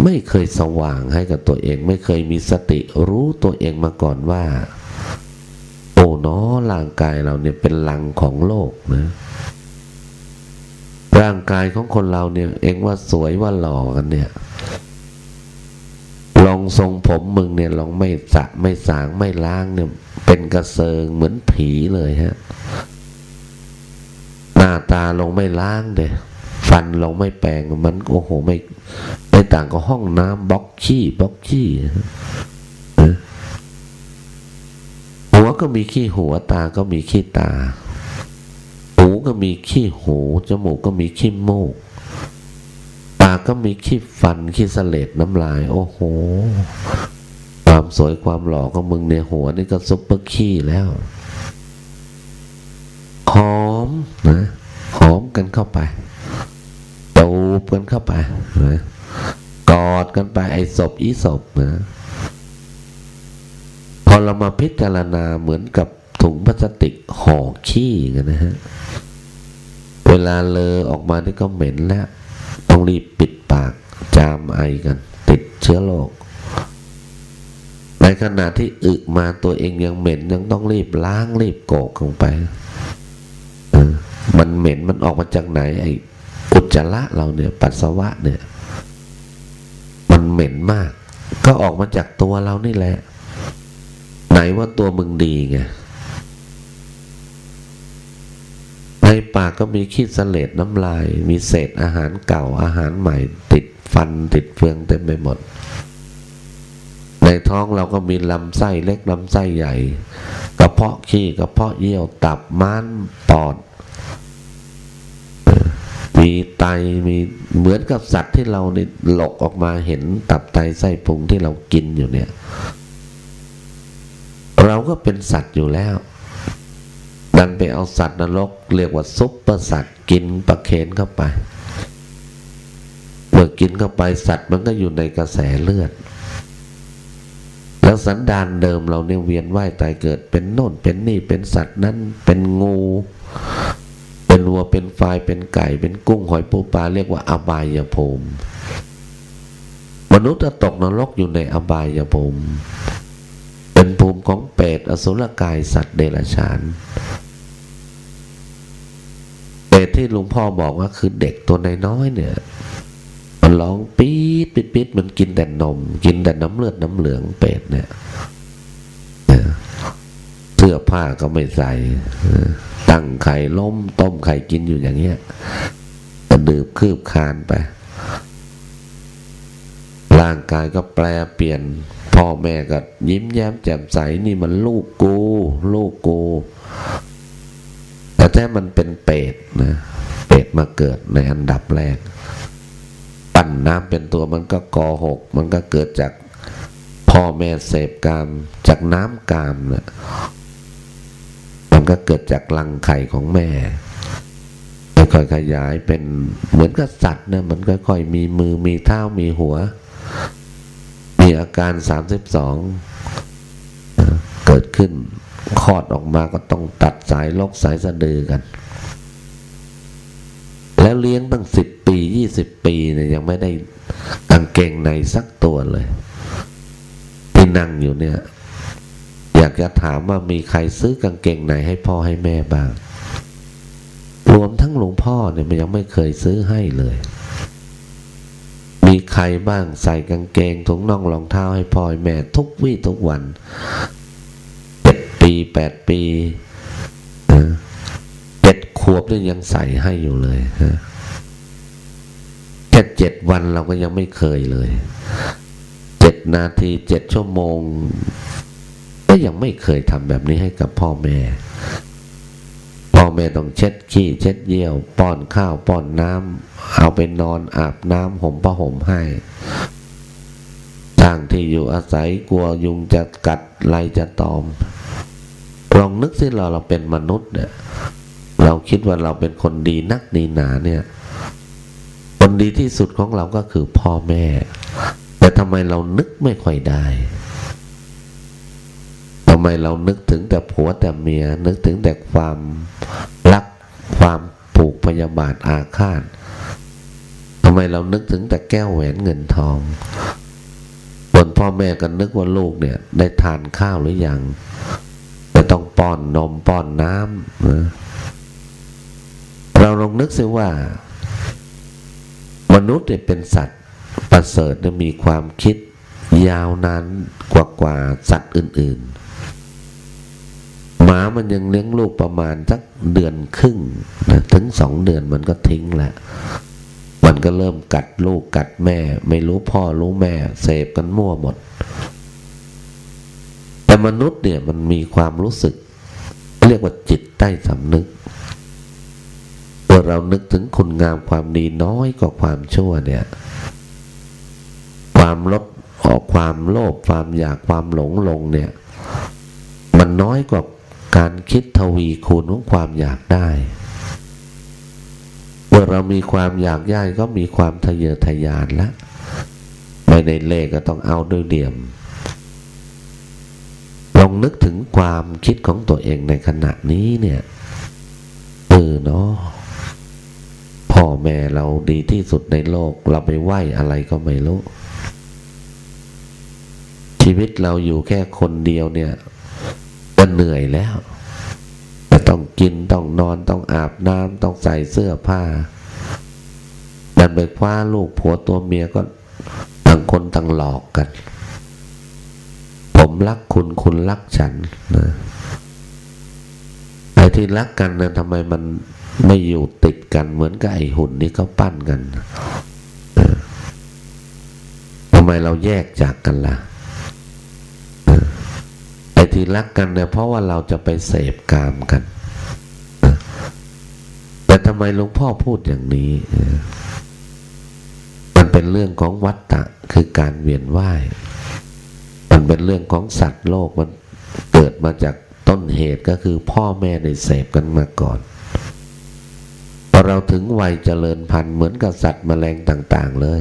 ไม่เคยสว่างให้กับตัวเอง ไม่เคยมีสติรู้ตัวเองมาก่อนว่า โอ้เนาะร่างกายเราเนี่ยเป็นหลังของโลกนะ ร่างกายของคนเราเนี่ย เองว่าสวยว่าหล่อกันเนี่ย ลองทรงผมมึงเนี่ยลองไม่สะไม่สางไม่ล้างเนี่ย เป็นกระเซิงเหมือนผีเลยฮะ หน้าตาลงไม่ล้างเด้ฟันลองไม่แปรงมันโอ้โหไม่ไม่ต่างกับห้องน้ำบล็อกขี้บล็อกขี้ ก็มีขี้หัวตาก็มีขี้ตา หูก็มีขี้หู จมูกก็มีขี้มูก ปากก็มีขี้ฟันขี้เสลดน้ำลาย โอ้โห ความสวยความหล่อของมึงเนี่ยหัวนี่ก็ซุปเปอร์ขี้แล้วหอมนะหอมกันเข้าไปตูบกันเข้าไปนะกอดกันไปไอ้ศพอีศพนะ เรามาพิจารณาเหมือนกับถุงพลาสติกห่อขี้กันนะฮะ เวลาเลอออกมานี่ก็เหม็นแล้ว ต้องรีบปิดปากจามไอกัน ติดเชื้อโรคในขณะที่อึมาตัวเองยังเหม็นยังต้องรีบล้างรีบโกกลงไป มันเหม็นมันออกมาจากไหน ไอ้อุจจาระเราเนี่ย ปัสสาวะเนี่ย มันเหม็นมาก ก็ออกมาจากตัวเรานี่แหละ ไหนว่าตัวมึงดีไงในปากก็มีขี้เสลดน้ำลาย มีเศษอาหารเก่าอาหารใหม่ ติดฟันติดเฟืองเต็มไปหมด ในท้องเราก็มีลำไส้เล็กลำไส้ใหญ่ กระเพาะขี้กระเพาะเยี่ยวตับม้ามปอด มีไตมีเหมือนกับสัตว์ที่เรานี่ถลกออกมาเห็นตับไตไส้พุงที่เรากินอยู่เนี่ย เราก็เป็นสัตว์อยู่แล้ว ดันไปเอาสัตว์นรก เรียกว่าซุปเปอร์สัตว์กินประเคนเข้าไปเมื่อกินเข้าไปสัตว์มันก็อยู่ในกระแสเลือด แล้วสันดานเดิมเราเนี่ยเวียนว่ายตายเกิดเป็นโน่นเป็นนี่เป็นสัตว์นั้นเป็นงู เป็นวัวเป็นฟายเป็นไก่ เป็นกุ้งหอยปูปลาเรียกว่าอบายภูมิมนุษย์จะตกนรกอยู่ในอบายภูมิ เป็นภูมิของเปรตอสุรกายสัตว์เดรัจฉานเปรตที่หลวงพ่อบอกว่าคือเด็กตัวน้อยๆเนี่ยมันร้องปี๊ดปี๊ดปี๊ดมันกินแต่นม กินแต่น้ำเลือดน้ำเหลืองเปรตเนี่ยเสื้อผ้าก็ไม่ใส่ตั้งไข่ล้มต้มไข่กินอยู่อย่างเงี้ยก็ดื่มคืบคานไป ร่างกายก็แปลเปลี่ยน พ่อแม่ก็ยิ้มแย้มแจ่มใสนี่มันลูกกูลูกกู แต่แท้มันเป็นเปรตนะเปรตมาเกิดในอันดับแรก ปั่นน้ำเป็นตัวมันก็กอหก มันก็เกิดจากพ่อแม่เสพกาม จากน้ำกามนะี่ยมันก็เกิดจากรังไข่ของแม่ค่อยๆขยายเป็นเหมือนกับสัตว์นะมันค่อยๆมีมือมีเท้ามีหัว มีอาการสามสิบสองเกิดขึ้นคลอดออกมาก็ต้องตัดสายลกสายสะดือกัน แล้วเลี้ยงตั้งสิบปียี่สิบปีเนี่ยยังไม่ได้กางเกงในสักตัวเลย ที่นั่งอยู่เนี่ย อยากจะถามว่ามีใครซื้อกางเกงในให้พ่อให้แม่บ้าง รวมทั้งหลวงพ่อเนี่ยมันยังไม่เคยซื้อให้เลย มีใครบ้างใส่กางเกงถุงน่องรองเท้าให้พ่อให้แม่ทุกวี่ทุกวันเจ็ดปีแปดปีเจ็ดขวบนี่ยังใส่ให้อยู่เลยฮะแค่เจ็ดวันเราก็ยังไม่เคยเลยเจ็ดนาทีเจ็ดชั่วโมง ก็ยังไม่เคยทำแบบนี้ให้กับพ่อแม่ พ่อแม่ต้องเช็ดขี้เช็ดเยี่ยว ป้อนข้าวป้อนน้ำเอาไปนอนอาบน้ำห่มผ้าห่มให้ทางที่อยู่อาศัยกลัวยุงจะกัดไล่จะตอมลองนึกสิเราเราเป็นมนุษย์เนี่ยเราคิดว่าเราเป็นคนดีนักดีหนาเนี่ย คนดีที่สุดของเราก็คือพ่อแม่ แต่ทำไมเรานึกไม่ค่อยได้ มเรานึกถึงแต่ผัวแต่เมีย นึกถึงแต่ความรักความผูกพยาบาทอาฆาตทำไมเรานึกถึงแต่แก้วแหวนเงินทองคนพ่อแม่ก็นึกว่าลูกเนี่ย ได้ทานข้าวหรือยังจะต้องป้อนนมป้อนน้ำนะเราลองนึกซิว่า มนุษย์เนี่ยเป็นสัตว์ประเสริฐมีความคิดยาวนานกว่ากว่าสัตว์อื่น ๆ หมามันยังเลี้ยงลูกประมาณสักเดือนครึ่งนะถึงสองเดือนมันก็ทิ้งละมันก็เริ่มกัดลูกกัดแม่ ไม่รู้พ่อรู้แม่ เสพกันมั่วหมด แต่มนุษย์เนี่ยมันมีความรู้สึก เรียกว่าจิตใต้สำนึกเมื่อเรานึกถึงคุณงามความดีน้อยกว่าความชั่วเนี่ย ความลดออกความโลภความอยากความหลงลงเนี่ย มันน้อยกว่า การคิดทวีคูณของความอยากได้ เมื่อเรามีความอยากย่ายก็มีความทะเยอทะยานแล้วไม่ในเลขก็ต้องเอาด้วยเดียมลองนึกถึงความคิดของตัวเองในขณะนี้เนี่ยเออเนาะพ่อแม่เราดีที่สุดในโลก เราไปไหวอะไรก็ไม่รู้ ชีวิตเราอยู่แค่คนเดียวเนี่ย เหนื่อยแล้วจะต้องกินต้องนอนต้องอาบน้ำต้องใส่เสื้อผ้าดันไปคว้าลูกผัวตัวเมียก็ต่างคนต่างหลอกกัน ผมรักคุณคุณรักฉันนะไอ้ที่รักกันนะทำไมมันไม่อยู่ติดกันเหมือนกับไอ้หุ่นนี่เขาปั้นกันทำไมเราแยกจากกันล่ะ ที่รักกันเนี่ยเพราะว่าเราจะไปเสพกามกัน แต่ทำไมหลวงพ่อพูดอย่างนี้ มันเป็นเรื่องของวัฏฏะคือการเวียนว่าย มันเป็นเรื่องของสัตว์โลกมันเกิดมาจากต้นเหตุก็คือพ่อแม่ได้เสพกันมาก่อนพอเราถึงวัยเจริญพันธุ์เหมือนกับสัตว์แมลงต่าง ๆ เลย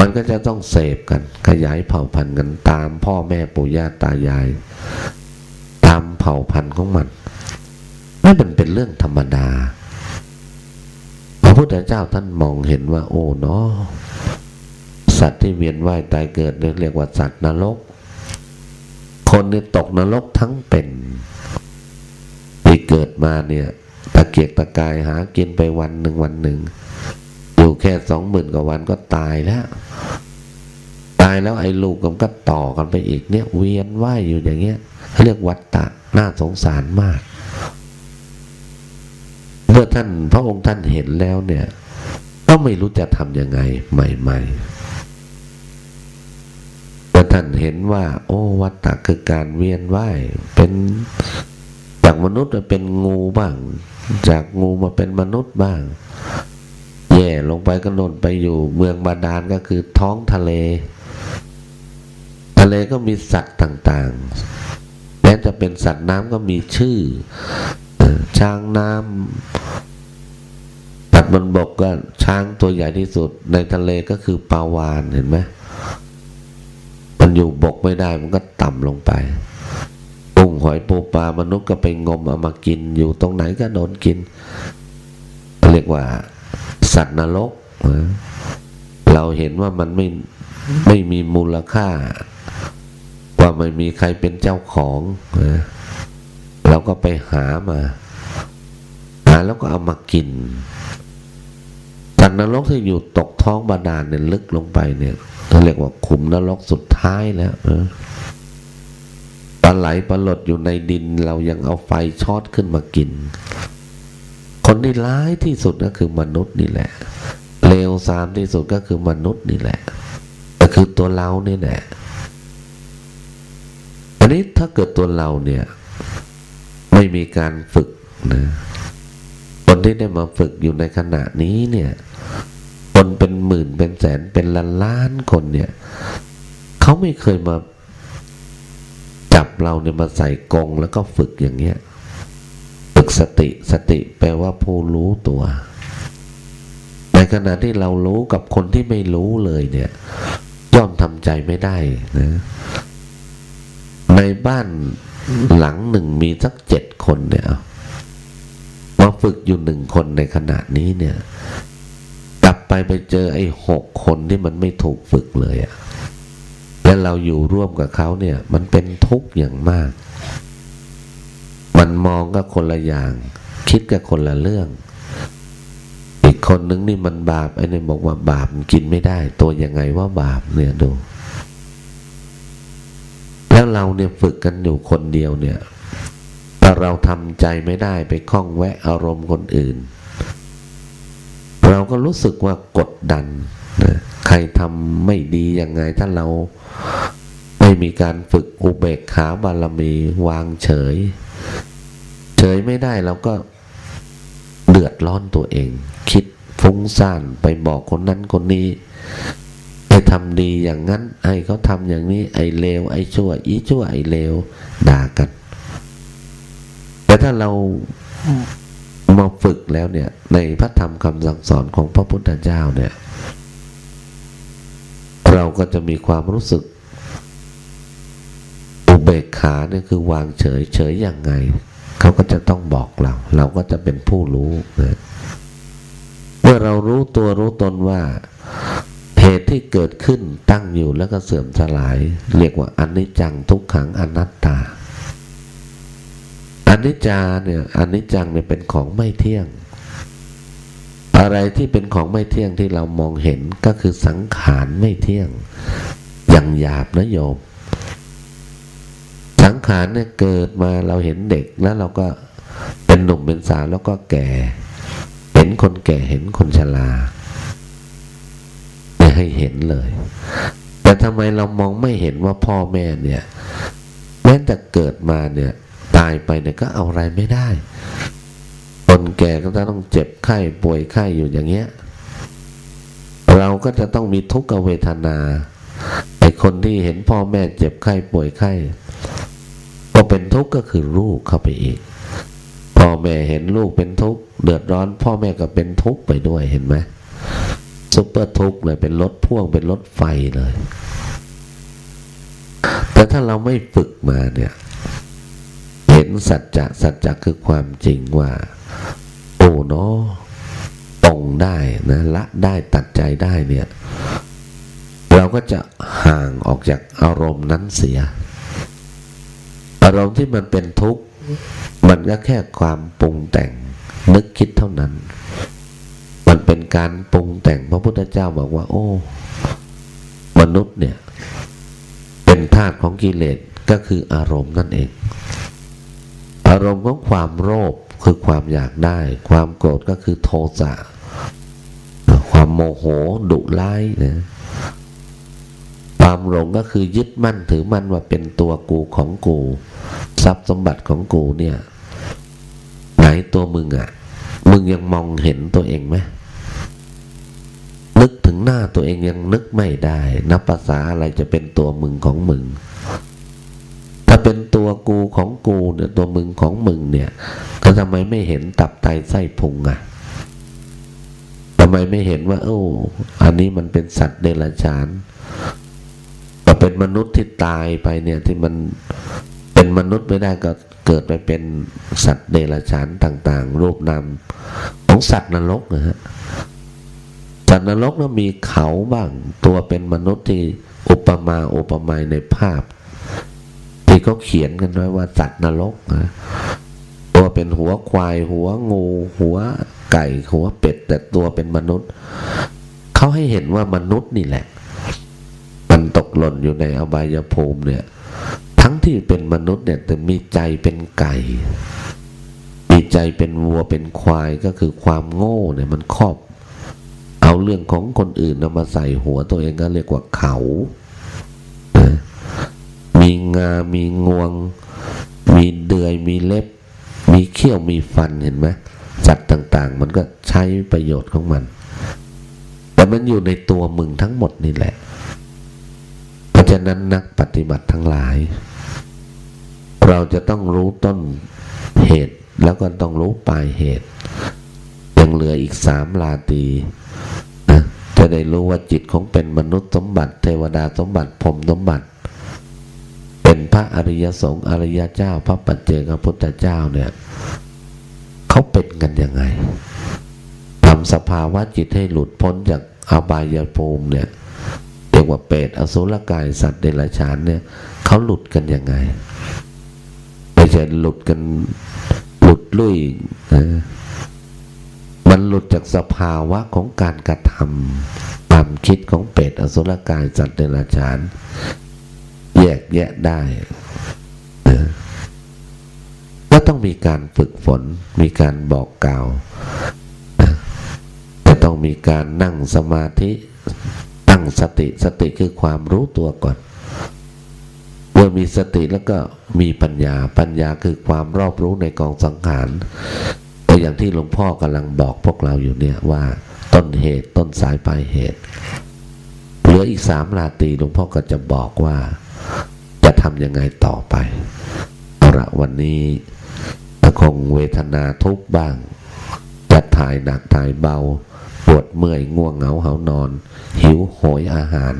มันก็จะต้องเสพกัน ขยายเผ่าพันธุ์กันตามพ่อแม่ปู่ย่าตายาย ตามเผ่าพันธุ์ของมันนี่มันเป็นเรื่องธรรมดา พระพุทธเจ้าท่านมองเห็นว่า โอ้เนาะสัตว์ที่เวียนว่ายตายเกิดเรียกว่าสัตว์นรก คนนี่ตกนรกทั้งเป็นที่เกิดมาเนี่ย ตะเกียกตะกายหากินไปวันหนึ่งวันหนึ่ง อยู่แค่สองหมื่นกว่าวันก็ตายแล้ว ตายแล้วไอ้ลูกมันก็ต่อกันไปอีกเนี่ย เวียนว่ายอยู่อย่างเงี้ยเรียกวัฏฏะน่าสงสารมาก เมื่อท่านพระองค์ท่านเห็นแล้วเนี่ย ก็ไม่รู้จะทำยังไงใหม่ๆแต่ท่านเห็นว่า โอ้วัฏฏะคือการเวียนว่ายเป็นจากมนุษย์มาเป็นงูบ้าง จากงูมาเป็นมนุษย์บ้าง ย่ลงไปก็นนไปอยู่ เมืองบาดาลก็คือท้องทะเล ทะเลก็มีสัตว์ต่างๆแม้จะเป็นสัตว์น้ำก็มีชื่อช้างน้ำตัดบนบกก็ช้างตัวใหญ่ที่สุด ในทะเลก็คือปลาวานเห็นไหมมันอยู่บกไม่ได้มันก็ต่ำลงไปกุ้งหอยปูปลามนุษย์ก็ไปงมเอามากินอยู่ตรงไหนก็โดนกิน เรียกว่า สัตว์นรกเราเห็นว่ามันไม่ไม่มีมูลค่า ว่าไม่มีใครเป็นเจ้าของเราก็ไปหามาหาแล้วก็เอามากินสัตว์นรกที่อยู่ตกท้องบาดาลเนี่ยลึกลงไปเนี่ยเขาเรียกว่าขุมนรกสุดท้ายแล้วปลาไหลปลาหลดอยู่ในดินเรายังเอาไฟช็อตขึ้นมากิน คนที่ร้ายที่สุดก็คือมนุษย์นี่แหละเลวทรามที่สุดก็คือมนุษย์นี่แหละก็คือตัวเรานี่แหละอันนี้ถ้าเกิดตัวเราเนี่ย ไม่มีการฝึกนะคนที่ได้มาฝึกอยู่ในขณะนี้เนี่ย คนเป็นหมื่นเป็นแสนเป็นล้านล้านคนเนี่ยเขาไม่เคยมาจับเราเนี่ยมาใส่กงแล้วก็ฝึกอย่างเงี้ย สติสติแปลว่าผู้รู้ตัว ในขณะที่เรารู้กับคนที่ไม่รู้เลยเนี่ย ย่อมทำใจไม่ได้นะ ในบ้านหลังหนึ่งมีสักเจ็ดคนเนี่ยมาฝึกอยู่หนึ่งคนในขณะนี้เนี่ย กลับไปไปเจอไอ้หกคนที่มันไม่ถูกฝึกเลยอะและเราอยู่ร่วมกับเขาเนี่ย มันเป็นทุกข์อย่างมาก มันมองก็คนละอย่าง คิดก็คนละเรื่อง อีกคนนึงนี่มันบาปไอ้นี่บอกว่าบาปมันกินไม่ได้ ตัวยังไงว่าบาปเนี่ยดู แล้วเราเนี่ยฝึกกันอยู่คนเดียวเนี่ยแต่เราทำใจไม่ได้ไปคล้องแวะอารมณ์คนอื่น เราก็รู้สึกว่ากดดันนะใครทำไม่ดียังไงถ้าเราไม่มีการฝึกอุเบกขาบารมีวางเฉย เฉยไม่ได้เราก็เดือดร้อนตัวเอง คิดฟุ้งซ่านไปบอกคนนั้นคนนี้ให้ทำดีอย่างนั้นให้เขาทำอย่างนี้ ไอ้เลวไอ้ชั่ว อีชั่วไอ้เลวด่ากัน แต่ถ้าเรามาฝึกแล้วเนี่ย ในพระธรรมคำสั่งสอนของพระพุทธเจ้าเนี่ย เราก็จะมีความรู้สึก อุเบกขาเนี่ยคือวางเฉยเฉยอย่างไง เขาก็จะต้องบอกเรา เราก็จะเป็นผู้รู้นะเมื่อเรารู้ตัวรู้ตนว่าเหตุที่เกิดขึ้นตั้งอยู่แล้วก็เสื่อมสลาย เรียกว่าอนิจจังทุกขังอนัตตาอนิจจาเนี่ยอนิจจังเนี่ยเป็นของไม่เที่ยง อะไรที่เป็นของไม่เที่ยงที่เรามองเห็นก็คือสังขารไม่เที่ยง อย่างหยาบนะโยม สังขารเนี่ยเกิดมาเราเห็นเด็กแล้วเราก็เป็นหนุ่มเป็นสาวแล้วก็แก่ เห็นคนแก่เห็นคนชราไม่ให้เห็นเลย แต่ทำไมเรามองไม่เห็นว่าพ่อแม่เนี่ยแม้แต่เกิดมาเนี่ยตายไปเนี่ยก็เอาอะไรไม่ได้คนแก่ก็จะต้องเจ็บไข้ป่วยไข้อยู่อย่างเงี้ย เราก็จะต้องมีทุกขเวทนาไอ้คนที่เห็นพ่อแม่เจ็บไข้ป่วยไข้ พอเป็นทุกข์ก็คือลูกเข้าไปอีก พ่อแม่เห็นลูกเป็นทุกข์เดือดร้อน พ่อแม่ก็เป็นทุกข์ไปด้วยเห็นไหมซุปเปอร์ทุกข์เลยเป็นรถพ่วงเป็นรถไฟเลย แต่ถ้าเราไม่ฝึกมาเนี่ย เห็นสัจจะสัจจะคือความจริงว่า โอ้เนาะปองได้นะละได้ตัดใจได้เนี่ย เราก็จะห่างออกจากอารมณ์นั้นเสียารมณ์ที่มันเป็นทุกข์ มันก็แค่ความปรุงแต่งนึกคิดเท่านั้น มันเป็นการปรุงแต่งพระพุทธเจ้าบอกว่า โอ้ มนุษย์เนี่ย เป็นธาตุของกิเลสก็คืออารมณ์นั่นเอง อารมณ์ของความโลภคือความอยากได้ ความโกรธก็คือโทสะความโมโหดุร้ายนะ ความหลงก็คือยึดมั่นถือมั่นว่าเป็นตัวกูของกู ทรัพย์สมบัติของกูเนี่ย ไหนตัวมึงอะ่ะ มึงยังมองเห็นตัวเองไหมนึกถึงหน้าตัวเองยังนึกไม่ได้ นับภาษาอะไรจะเป็นตัวมึงของมึง ถ้าเป็นตัวกูของกูเนี่ยตัวมึงของมึงเนี่ย ก็ทำไมไม่เห็นตับไตไส้พุงอะ่ะทำไมไม่เห็นว่า โอ้ อันนี้มันเป็นสัตว์เดรัจฉาน เป็นมนุษย์ที่ตายไปเนี่ยที่มันเป็นมนุษย์ไม่ได้ก็เกิดไปเป็นสัตว์เดรัจฉานต่าง ๆ รูปนามของสัตว์นรกนะฮะสัตว์นรกนั้นมีเขาบ้างตัวเป็นมนุษย์ที่อุปมาอุปไมยในภาพ ที่เขาเขียนกันไว้ว่าสัตว์นรกนะตัวเป็นหัวควายหัวงู หัวไก่หัวเป็ด แต่ตัวเป็นมนุษย์ เขาให้เห็นว่ามนุษย์นี่แหละ มันตกหล่นอยู่ในอบายภูมิเนี่ย ทั้งที่เป็นมนุษย์เนี่ยแต่มีใจเป็นไก่มีใจเป็นวัวเป็นควายก็คือความโง่เนี่ยมันครอบ เอาเรื่องของคนอื่นนำมาใส่หัวตัวเองก็เรียกว่าเขา มีงา มีงวง มีเดือย มีเล็บ มีเขี้ยว มีฟันเห็นไหมสัตว์ต่าง ๆ มันก็ใช้ประโยชน์ของมัน แต่มันอยู่ในตัวมึงทั้งหมดนี่แหละะนั้นนักปฏิบัติทั้งหลาย เราจะต้องรู้ต้นเหตุแล้วก็ต้องรู้ปลายเหตุ ยังเหลืออีกสามลาตีนะจะได้รู้ว่าจิตของเป็นมนุษย์สมบัติเทวดาสมบัติพรมสมบัติ เป็นพระอริยสงฆ์อริยเจ้า พระปัจเจกพุทธเจ้าเนี่ยเขาเป็นกันยังไงทำสภาวะจิตให้หลุดพ้นจากอบายภูมิเนี่ย ว่าเปรตอสุรกายสัตว์เดรัจฉานเนี่ยเขาหลุดกันยังไงไม่ใช่หลุดกันหลุดลุ่ยนะมันหลุดจากสภาวะของการกระทำความคิดของเปรตอสุรกายสัตว์เดรัจฉาน แยกแยะได้ก็ต้องมีการฝึกฝน มีการบอกกล่าวจะต้องมีการนั่งสมาธิ ตั้งสติสติคือความรู้ตัวก่อนเมื่อมีสติแล้วก็มีปัญญาปัญญาคือความรอบรู้ในกองสังขารตัวอย่างที่หลวงพ่อกำลังบอกพวกเราอยู่เนี่ยว่า ต้นเหตุต้นสายปลายเหตุเหลืออีกสามราตรีหลวงพ่อก็จะบอกว่า จะทำยังไงต่อไปเอาละวันนี้คงเวทนาทุกบ้างจะถ่ายหนักถ่ายเบา วดเมื่อยง่วงเหงาเหานอน หิวโหยอาหาร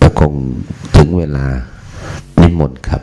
ก็คงถึงเวลานิมนต์ครับ